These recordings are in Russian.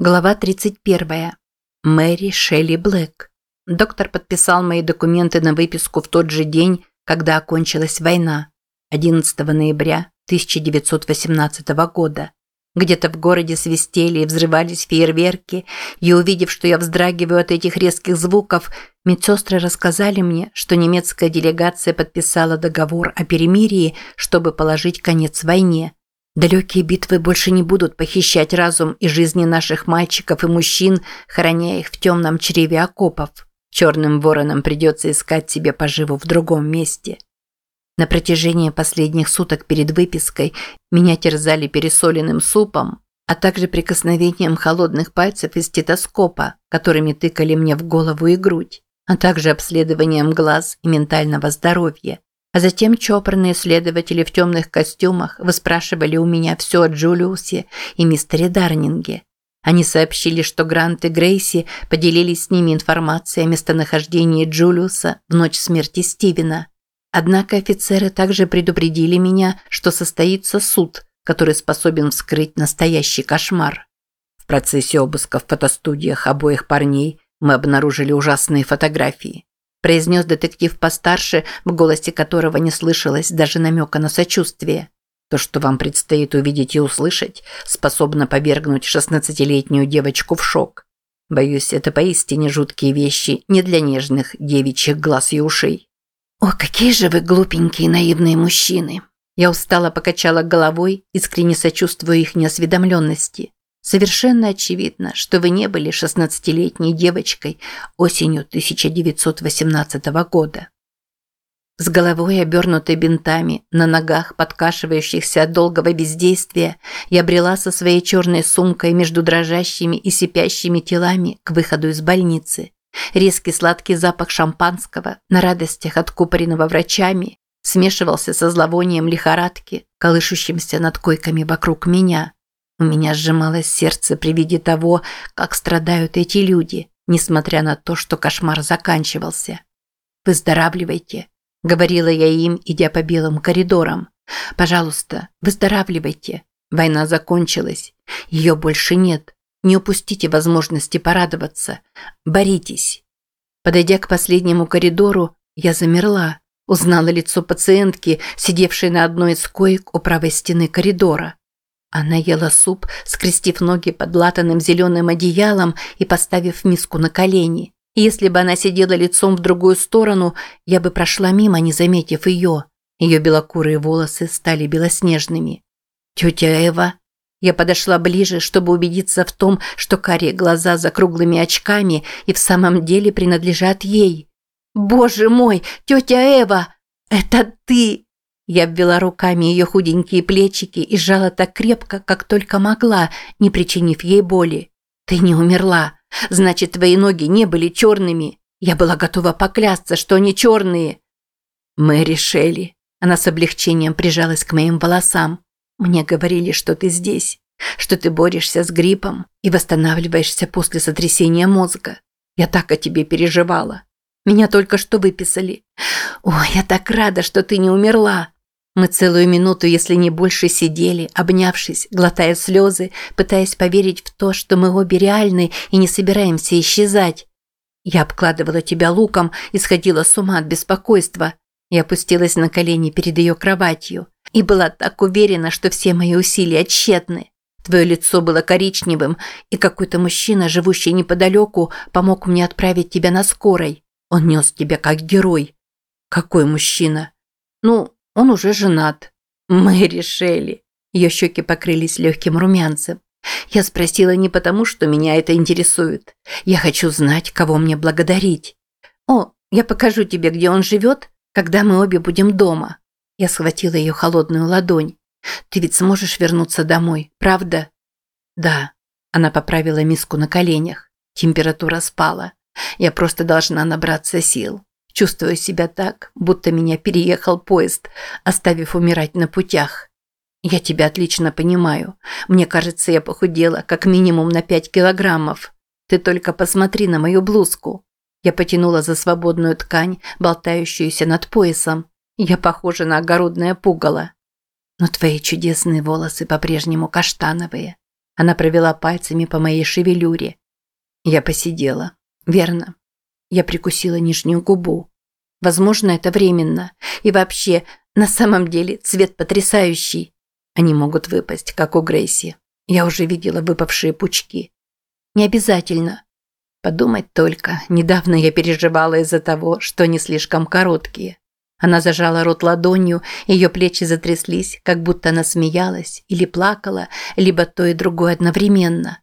Глава 31. Мэри Шелли Блэк. Доктор подписал мои документы на выписку в тот же день, когда окончилась война, 11 ноября 1918 года. Где-то в городе свистели и взрывались фейерверки, и увидев, что я вздрагиваю от этих резких звуков, медсестры рассказали мне, что немецкая делегация подписала договор о перемирии, чтобы положить конец войне – Далекие битвы больше не будут похищать разум и жизни наших мальчиков и мужчин, храня их в темном чреве окопов. Черным воронам придется искать себе поживу в другом месте. На протяжении последних суток перед выпиской меня терзали пересоленным супом, а также прикосновением холодных пальцев из стетоскопа, которыми тыкали мне в голову и грудь, а также обследованием глаз и ментального здоровья. А затем чопорные следователи в темных костюмах выспрашивали у меня все о Джулиусе и мистере Дарнинге. Они сообщили, что Грант и Грейси поделились с ними информацией о местонахождении Джулиуса в ночь смерти Стивена. Однако офицеры также предупредили меня, что состоится суд, который способен вскрыть настоящий кошмар. В процессе обыска в фотостудиях обоих парней мы обнаружили ужасные фотографии произнес детектив постарше, в голосе которого не слышалось даже намека на сочувствие. То, что вам предстоит увидеть и услышать, способно повергнуть шестнадцатилетнюю девочку в шок. Боюсь, это поистине жуткие вещи не для нежных девичьих глаз и ушей. О, какие же вы глупенькие наивные мужчины. Я устало покачала головой, искренне сочувствуя их неосведомленности. Совершенно очевидно, что вы не были шестнадцатилетней девочкой осенью 1918 года. С головой, обернутой бинтами, на ногах, подкашивающихся от долгого бездействия, я брела со своей черной сумкой между дрожащими и сипящими телами к выходу из больницы. Резкий сладкий запах шампанского, на радостях откупоренного врачами, смешивался со зловонием лихорадки, колышущимся над койками вокруг меня – у меня сжималось сердце при виде того, как страдают эти люди, несмотря на то, что кошмар заканчивался. «Выздоравливайте», – говорила я им, идя по белым коридорам. «Пожалуйста, выздоравливайте. Война закончилась. Ее больше нет. Не упустите возможности порадоваться. Боритесь». Подойдя к последнему коридору, я замерла, узнала лицо пациентки, сидевшей на одной из коек у правой стены коридора. Она ела суп, скрестив ноги под латаным зеленым одеялом и поставив миску на колени. Если бы она сидела лицом в другую сторону, я бы прошла мимо, не заметив ее. Ее белокурые волосы стали белоснежными. «Тетя Эва?» Я подошла ближе, чтобы убедиться в том, что карие глаза за круглыми очками и в самом деле принадлежат ей. «Боже мой, тетя Эва! Это ты!» Я обвела руками ее худенькие плечики и сжала так крепко, как только могла, не причинив ей боли. «Ты не умерла. Значит, твои ноги не были черными. Я была готова поклясться, что они черные». «Мэри Шелли». Она с облегчением прижалась к моим волосам. «Мне говорили, что ты здесь, что ты борешься с гриппом и восстанавливаешься после сотрясения мозга. Я так о тебе переживала. Меня только что выписали. Ой, я так рада, что ты не умерла. Мы целую минуту, если не больше, сидели, обнявшись, глотая слезы, пытаясь поверить в то, что мы обе реальны и не собираемся исчезать. Я обкладывала тебя луком и сходила с ума от беспокойства. Я опустилась на колени перед ее кроватью и была так уверена, что все мои усилия тщетны. Твое лицо было коричневым, и какой-то мужчина, живущий неподалеку, помог мне отправить тебя на скорой. Он нес тебя как герой. Какой мужчина? Ну, он уже женат. Мэри Шелли. Ее щеки покрылись легким румянцем. Я спросила не потому, что меня это интересует. Я хочу знать, кого мне благодарить. О, я покажу тебе, где он живет, когда мы обе будем дома. Я схватила ее холодную ладонь. Ты ведь сможешь вернуться домой, правда? Да. Она поправила миску на коленях. Температура спала. Я просто должна набраться сил. Чувствую себя так, будто меня переехал поезд, оставив умирать на путях. Я тебя отлично понимаю. Мне кажется, я похудела как минимум на пять килограммов. Ты только посмотри на мою блузку. Я потянула за свободную ткань, болтающуюся над поясом. Я похожа на огородное пугало. Но твои чудесные волосы по-прежнему каштановые. Она провела пальцами по моей шевелюре. Я посидела. Верно. Я прикусила нижнюю губу. Возможно, это временно. И вообще, на самом деле, цвет потрясающий. Они могут выпасть, как у Грейси. Я уже видела выпавшие пучки. Не обязательно. Подумать только, недавно я переживала из-за того, что они слишком короткие. Она зажала рот ладонью, ее плечи затряслись, как будто она смеялась или плакала, либо то и другое одновременно.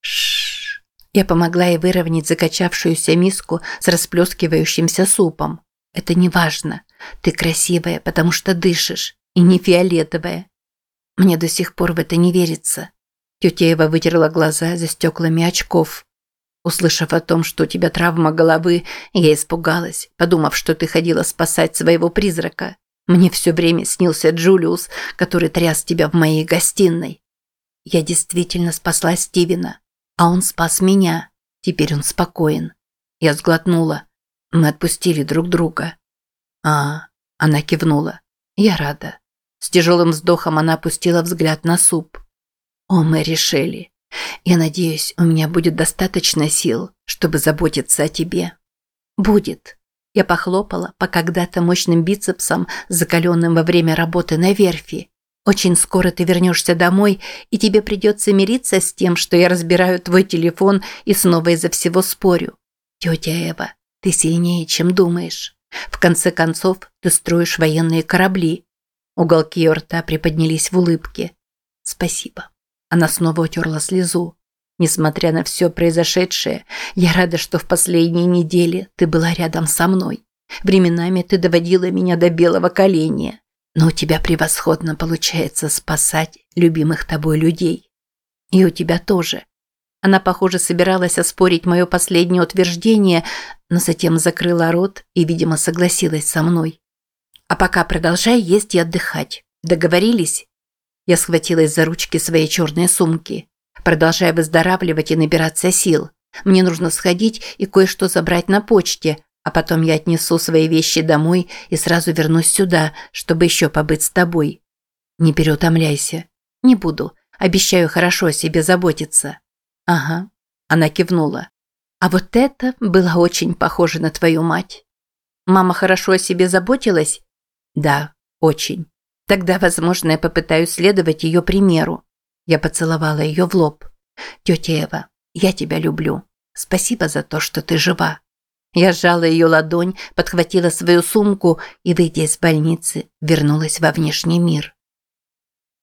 Шш. Я помогла ей выровнять закачавшуюся миску с расплескивающимся супом. Это не важно. Ты красивая, потому что дышишь, и не фиолетовая. Мне до сих пор в это не верится. Тетя Эва вытерла глаза за стеклами очков. Услышав о том, что у тебя травма головы, я испугалась, подумав, что ты ходила спасать своего призрака. Мне все время снился Джулиус, который тряс тебя в моей гостиной. Я действительно спасла Стивена, а он спас меня. Теперь он спокоен. Я сглотнула. Мы отпустили друг друга. А, она кивнула. Я рада. С тяжелым вздохом она опустила взгляд на суп. О, Мэри Шелли, я надеюсь, у меня будет достаточно сил, чтобы заботиться о тебе. Будет. Я похлопала по когда-то мощным бицепсам, закаленным во время работы на верфи. Очень скоро ты вернешься домой, и тебе придется мириться с тем, что я разбираю твой телефон и снова из-за всего спорю. Тетя Эва, ты сильнее, чем думаешь. В конце концов, ты строишь военные корабли. Уголки ее рта приподнялись в улыбке. Спасибо. Она снова утерла слезу. Несмотря на все произошедшее, я рада, что в последние недели ты была рядом со мной. Временами ты доводила меня до белого коленя. Но у тебя превосходно получается спасать любимых тобой людей. И у тебя тоже. Она, похоже, собиралась оспорить мое последнее утверждение, но затем закрыла рот и, видимо, согласилась со мной. А пока продолжай есть и отдыхать. Договорились? Я схватилась за ручки своей черной сумки. Продолжая выздоравливать и набираться сил. Мне нужно сходить и кое-что забрать на почте, а потом я отнесу свои вещи домой и сразу вернусь сюда, чтобы еще побыть с тобой. Не переутомляйся. Не буду. Обещаю хорошо о себе заботиться. Ага. Она кивнула. А вот это было очень похоже на твою мать. Мама хорошо о себе заботилась? Да, очень. Тогда, возможно, я попытаюсь следовать ее примеру. Я поцеловала ее в лоб. Тетя Эва, я тебя люблю. Спасибо за то, что ты жива. Я сжала ее ладонь, подхватила свою сумку и, выйдя из больницы, вернулась во внешний мир.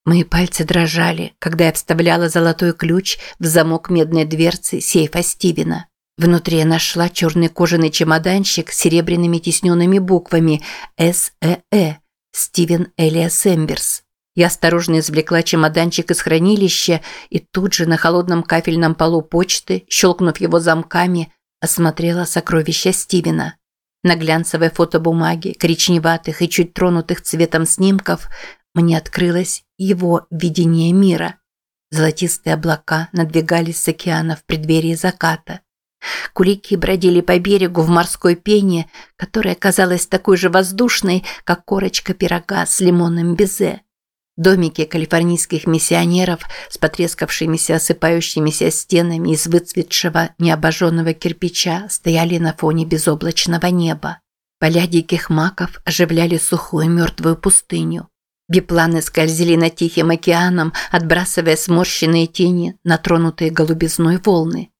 Мои пальцы дрожали, когда я вставляла золотой ключ в замок медной дверцы сейфа Стивена. Внутри я нашла черный кожаный чемоданчик с серебряными тисненными буквами «СЭЭ» Стивен Элиас Эмберс. Я осторожно извлекла чемоданчик из хранилища и тут же на холодном кафельном полу почты, щелкнув его замками, осмотрела сокровища Стивена. На глянцевой фотобумаге, коричневатых и чуть тронутых цветом снимков, мне открылось его видение мира. Золотистые облака надвигались с океана в преддверии заката. Кулики бродили по берегу в морской пене, которая казалась такой же воздушной, как корочка пирога с лимонным безе. Домики калифорнийских миссионеров с потрескавшимися осыпающимися стенами из выцветшего необожженного кирпича стояли на фоне безоблачного неба. Поля диких маков оживляли сухую мертвую пустыню. Бипланы скользили над Тихим океаном, отбрасывая сморщенные тени на тронутые голубизной волны.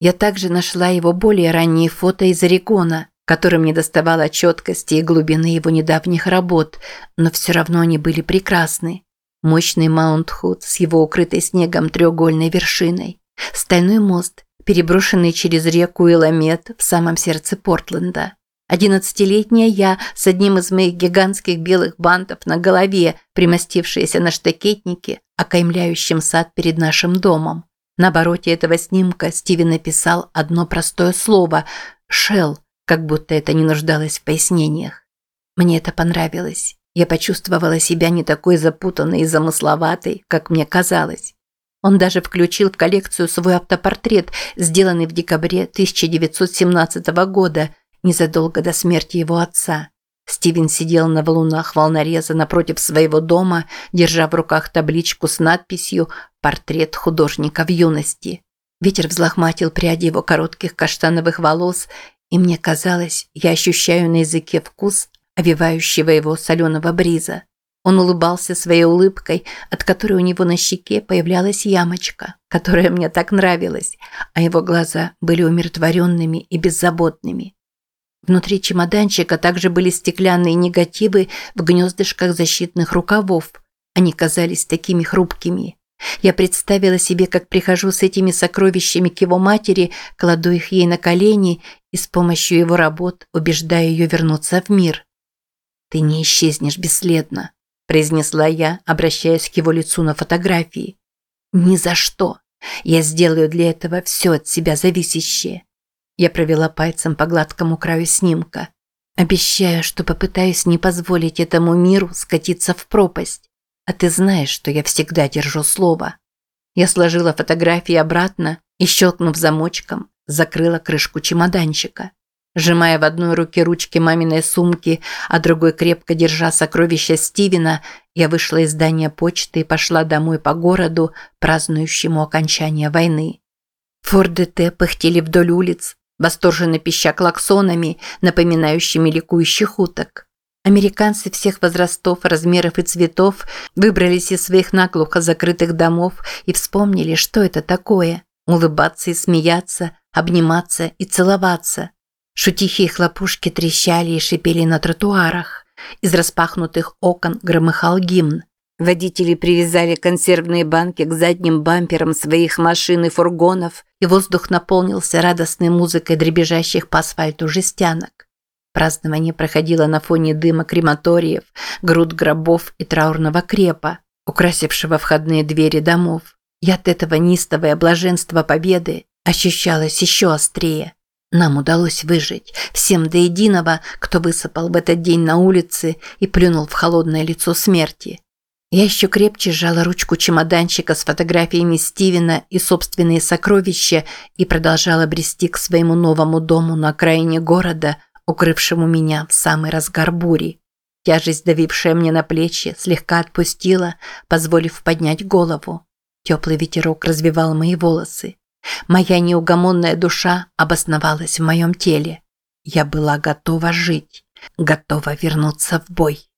Я также нашла его более ранние фото из Орегона, которым не доставало четкости и глубины его недавних работ, но все равно они были прекрасны. Мощный Маунт-Худ с его укрытой снегом треугольной вершиной. Стальной мост, переброшенный через реку Иламет в самом сердце Портленда. Одиннадцатилетняя я с одним из моих гигантских белых бантов на голове, примостившаяся на штакетнике, окаймляющем сад перед нашим домом. На обороте этого снимка Стивен написал одно простое слово «шелл», как будто это не нуждалось в пояснениях. Мне это понравилось. Я почувствовала себя не такой запутанной и замысловатой, как мне казалось. Он даже включил в коллекцию свой автопортрет, сделанный в декабре 1917 года, незадолго до смерти его отца. Стивен сидел на валунах волнореза напротив своего дома, держа в руках табличку с надписью «Портрет художника в юности». Ветер взлохматил пряди его коротких каштановых волос, и мне казалось, я ощущаю на языке вкус овивающего его соленого бриза. Он улыбался своей улыбкой, от которой у него на щеке появлялась ямочка, которая мне так нравилась, а его глаза были умиротворенными и беззаботными. Внутри чемоданчика также были стеклянные негативы в гнездышках защитных рукавов. Они казались такими хрупкими. Я представила себе, как прихожу с этими сокровищами к его матери, кладу их ей на колени и с помощью его работ убеждаю ее вернуться в мир. «Ты не исчезнешь бесследно», – произнесла я, обращаясь к его лицу на фотографии. «Ни за что. Я сделаю для этого все от себя зависящее. Я провела пальцем по гладкому краю снимка. Обещаю, что попытаюсь не позволить этому миру скатиться в пропасть. А ты знаешь, что я всегда держу слово. Я сложила фотографии обратно и, щелкнув замочком, закрыла крышку чемоданчика. Сжимая в одной руке ручки маминой сумки, а другой крепко держа сокровища Стивена, я вышла из здания почты и пошла домой по городу, празднующему окончание войны. Форды Т пыхтели вдоль улиц, восторженно пища клаксонами, напоминающими ликующих уток. Американцы всех возрастов, размеров и цветов выбрались из своих наглухо закрытых домов и вспомнили, что это такое – улыбаться и смеяться, обниматься и целоваться. Шутихи и хлопушки трещали и шипели на тротуарах. Из распахнутых окон громыхал гимн. Водители привязали консервные банки к задним бамперам своих машин и фургонов, и воздух наполнился радостной музыкой дребезжащих по асфальту жестянок. Празднование проходило на фоне дыма крематориев, груд гробов и траурного крепа, украсившего входные двери домов. И от этого нистовое блаженство победы ощущалось еще острее. Нам удалось выжить, всем до единого, кто высыпал в этот день на улице и плюнул в холодное лицо смерти. Я еще крепче сжала ручку чемоданчика с фотографиями Стивена и собственные сокровища и продолжала брести к своему новому дому на окраине города, укрывшему меня в самый разгар бури. Тяжесть, давившая мне на плечи, слегка отпустила, позволив поднять голову. Теплый ветерок развивал мои волосы. Моя неугомонная душа обосновалась в моем теле. Я была готова жить, готова вернуться в бой.